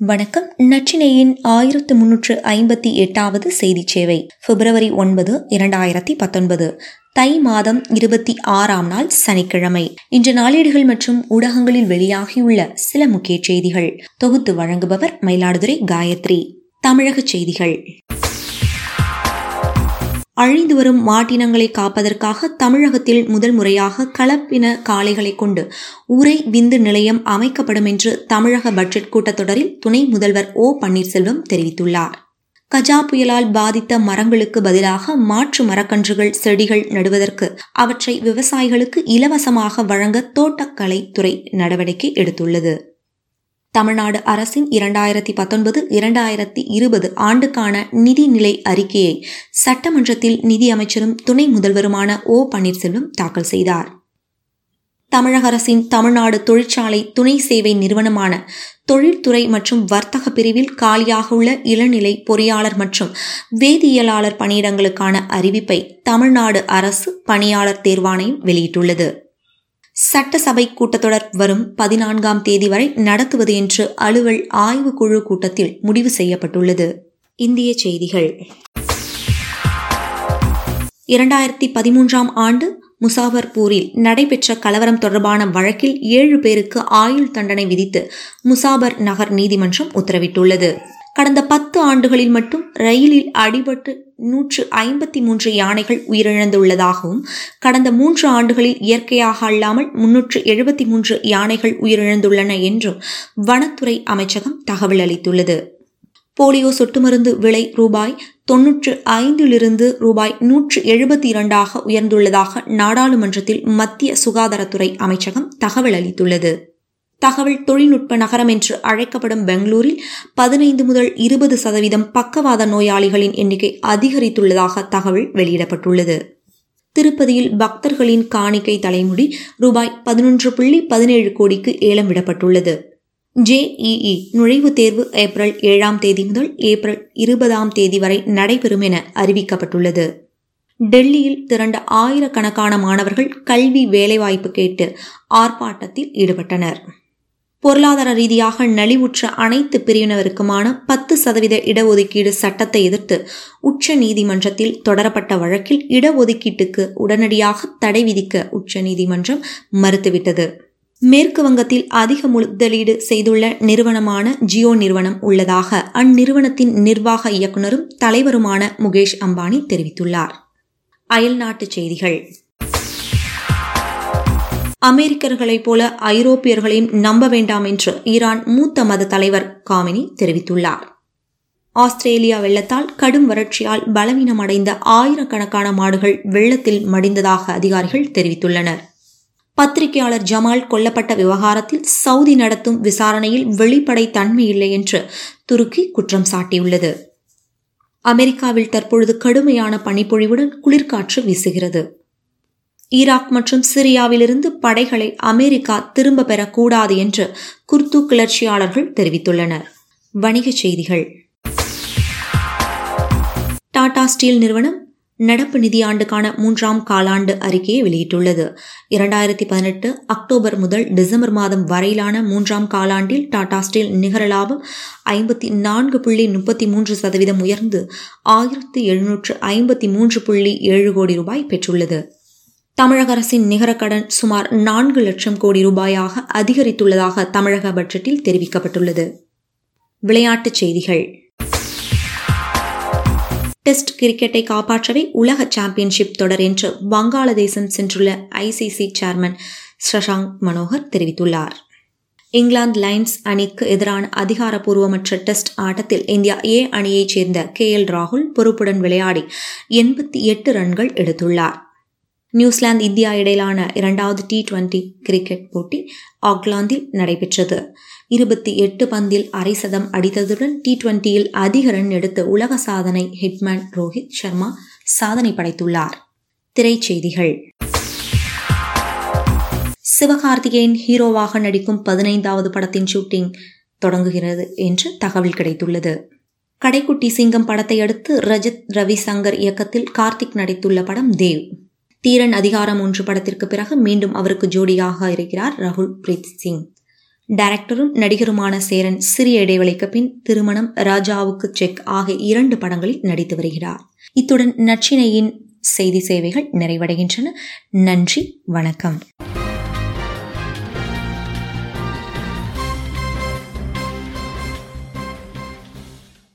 வணக்கம். நச்சினையின் ஆயிரத்து முன்னூற்று ஐம்பத்தி எட்டாவது செய்தி சேவை பிப்ரவரி ஒன்பது இரண்டாயிரத்தி பத்தொன்பது. தை மாதம் இருபத்தி ஆறாம் நாள் சனிக்கிழமை. இன்று நாளேடுகள் மற்றும் ஊடகங்களில் வெளியாகியுள்ள சில முக்கிய செய்திகள். தொகுத்து வழங்குபவர் மயிலாடுதுறை காயத்ரி. தமிழக செய்திகள். அழிந்து வரும் மாட்டினங்களை காப்பதற்காக தமிழகத்தில் முதல் முறையாக கலப்பின காளைகளை கொண்டு உரை விந்து நிலையம் அமைக்கப்படும் என்று தமிழக பட்ஜெட் கூட்டத்தொடரில் துணை முதல்வர் ஓ பன்னீர்செல்வம் தெரிவித்துள்ளார். கஜா புயலால் பாதித்த மரங்களுக்கு பதிலாக மாற்று மரக்கன்றுகள் செடிகள் நடுவதற்கு அவற்றை விவசாயிகளுக்கு இலவசமாக வழங்க தோட்டக்கலைத்துறை நடவடிக்கை எடுத்துள்ளது. தமிழ்நாடு அரசின் இரண்டாயிரத்தி பத்தொன்பது இரண்டாயிரத்தி இருபது ஆண்டுக்கான நிதிநிலை அறிக்கையை சட்டமன்றத்தில் நிதியமைச்சரும் துணை முதல்வருமான ஓ பன்னீர்செல்வம் தாக்கல் செய்தார். தமிழக அரசின் தமிழ்நாடு தொழிற்சாலை துணை சேவை நிறுவனமான தொழில்துறை மற்றும் வர்த்தக பிரிவில் காலியாக உள்ள இளநிலை பொறியாளர் மற்றும் வேதியியலாளர் பணியிடங்களுக்கான அறிவிப்பை தமிழ்நாடு அரசு பணியாளர் தேர்வாணையம் வெளியிட்டுள்ளது. சட்டசபை கூட்டத்தொடர் வரும் பதினான்காம் தேதி வரை நடத்துவது என்று அலுவல் ஆய்வுக்குழு குழு கூட்டத்தில் முடிவு செய்யப்பட்டுள்ளது. இந்திய செய்திகள். இரண்டாயிரத்தி பதிமூன்றாம் ஆண்டு முசாபர்பூரில் நடைபெற்ற கலவரம் தொடர்பான வழக்கில் ஏழு பேருக்கு ஆயுள் தண்டனை விதித்து முசாபர் நகர் நீதிமன்றம் உத்தரவிட்டுள்ளது. கடந்த பத்து ஆண்டுகளில் மட்டும் ரயிலில் அடிபட்டு நூற்று ஐம்பத்தி மூன்று யானைகள் உயிரிழந்துள்ளதாகவும் கடந்த மூன்று ஆண்டுகளில் இயற்கையாக அல்லாமல் முன்னூற்று எழுபத்தி மூன்று யானைகள் உயிரிழந்துள்ளன என்றும் வனத்துறை அமைச்சகம் தகவல் அளித்துள்ளது. போலியோ சொட்டு மருந்து விலை ரூபாய் தொன்னூற்று ஐந்திலிருந்து ரூபாய் நூற்று எழுபத்தி இரண்டாக உயர்ந்துள்ளதாக நாடாளுமன்றத்தில் மத்திய சுகாதாரத்துறை அமைச்சகம் தகவல் அளித்துள்ளது. தகவல் தொழில்நுட்ப நகரம் என்று அழைக்கப்படும் பெங்களூரில் பதினைந்து முதல் இருபது சதவீதம் பக்கவாத நோயாளிகளின் எண்ணிக்கை அதிகரித்துள்ளதாக தகவல் வெளியிடப்பட்டுள்ளது. திருப்பதியில் பக்தர்களின் காணிக்கை தலைமுடி ரூபாய் பதினொன்று புள்ளி பதினேழு கோடிக்கு ஏலம் விடப்பட்டுள்ளது. ஜேஇஇ நுழைவுத் தேர்வு ஏப்ரல் ஏழாம் தேதி முதல் ஏப்ரல் இருபதாம் தேதி வரை நடைபெறும் என அறிவிக்கப்பட்டுள்ளது. டெல்லியில் திரண்ட ஆயிரக்கணக்கான மாணவர்கள் கல்வி வேலைவாய்ப்பு கேட்டு ஆர்ப்பாட்டத்தில் ஈடுபட்டனர். பொருளாதார ரீதியாக நலிவுற்ற அனைத்து பிரிவினருக்குமான பத்து சதவீத இடஒதுக்கீடு சட்டத்தை எதிர்த்து உச்ச நீதிமன்றத்தில் தொடரப்பட்ட வழக்கில் இடஒதுக்கீட்டுக்கு உடனடியாக தடை விதிக்க உச்ச நீதிமன்றம் மறுத்துவிட்டது. மேற்கு வங்கத்தில் அதிக முதலீடு செய்துள்ள நிறுவனமான ஜியோ நிறுவனம் உள்ளதாக அந்நிறுவனத்தின் நிர்வாக இயக்குநரும் தலைவருமான முகேஷ் அம்பானி தெரிவித்துள்ளார். அயல்நாட்டு செய்திகள். அமெரிக்கர்களைப் போல ஐரோப்பியர்களையும் நம்ப வேண்டாம் என்று ஈரான் மூத்த மத தலைவர் காமினி தெரிவித்துள்ளார். ஆஸ்திரேலியா வெள்ளத்தால் கடும் வறட்சியால் பலவீனமடைந்த ஆயிரக்கணக்கான மாடுகள் வெள்ளத்தில் மடிந்ததாக அதிகாரிகள் தெரிவித்துள்ளனர். பத்திரிகையாளர் ஜமால் கொல்லப்பட்ட விவகாரத்தில் சவுதி நடத்தும் விசாரணையில் வெளிப்படை தன்மை இல்லை என்று துருக்கி குற்றம் சாட்டியுள்ளது. அமெரிக்காவில் தற்பொழுது கடுமையான பனிப்பொழிவுடன் குளிர்காற்று வீசுகிறது. ஈராக் மற்றும் சிரியாவிலிருந்து படைகளை அமெரிக்கா திரும்ப பெறக்கூடாது என்று குர்து கிளர்ச்சியாளர்கள் தெரிவித்துள்ளனர். வணிகச் செய்திகள். டாடா ஸ்டீல் நிறுவனம் நடப்பு நிதியாண்டுக்கான மூன்றாம் காலாண்டு அறிக்கையை வெளியிட்டுள்ளது. இரண்டாயிரத்தி பதினெட்டு அக்டோபர் முதல் டிசம்பர் மாதம் வரையிலான மூன்றாம் காலாண்டில் டாடா ஸ்டீல் நிகர லாபம் ஐம்பத்தி நான்கு புள்ளி முப்பத்தி மூன்று சதவீதம் உயர்ந்து ஆயிரத்தி எழுநூற்று ஐம்பத்தி மூன்று புள்ளி ஏழு கோடி ரூபாய் பெற்றுள்ளது. தமிழக அரசின் நிகர கடன் சுமார் நான்கு லட்சம் கோடி ரூபாயாக அதிகரித்துள்ளதாக தமிழக பட்ஜெட்டில் தெரிவிக்கப்பட்டுள்ளது. விளையாட்டுச் செய்திகள். டெஸ்ட் கிரிக்கெட்டை காப்பாற்றவே உலக சாம்பியன்ஷிப் தொடர் என்று வங்காளதேசம் சென்றுள்ள ஐசிசி சேர்மன் சஷாங்க் மனோகர் தெரிவித்துள்ளார். இங்கிலாந்து லைன்ஸ் அணிக்கு எதிரான அதிகாரப்பூர்வமற்ற டெஸ்ட் ஆட்டத்தில் இந்தியா ஏ அணியைச் சேர்ந்த கே எல் ராகுல் பொறுப்புடன் விளையாடி எண்பத்தி எட்டு ரன்கள் எடுத்துள்ளார். நியூசிலாந்து இந்தியா இடையிலான இரண்டாவது டி டுவெண்டி கிரிக்கெட் போட்டி ஆக்லாந்தில் நடைபெற்றது. இருபத்தி எட்டு பந்தில் அரை சதம் அடித்ததுடன் டி டுவெண்டியில் அதிக ரன் எடுத்து உலக சாதனை ஹிட்மேன் ரோஹித் சர்மா சாதனை படைத்துள்ளார். திரைச்செய்திகள். சிவகார்த்திகேயன் ஹீரோவாக நடிக்கும் பதினைந்தாவது படத்தின் ஷூட்டிங் தொடங்குகிறது என்று தகவல் கிடைத்துள்ளது. கடைக்குட்டி சிங்கம் படத்தை அடுத்து ரஜித் ரவி சங்கர் இயக்கத்தில் கார்த்திக் நடித்துள்ள படம் தேவ். தீரன் அதிகாரம் ஒன்று படத்திற்கு பிறகு மீண்டும் அவருக்கு ஜோடியாக இருக்கிறார் ரகுல் பிரீத் சிங். டைரக்டரும் நடிகருமான சேரன் சிறிய இடைவெளிக்கு பின் திருமணம் ராஜாவுக்கு செக் ஆகிய இரண்டு படங்களில் நடித்து வருகிறார். இத்துடன் நச்சினையின் செய்தி சேவைகள் நிறைவடைகின்றன. நன்றி வணக்கம்.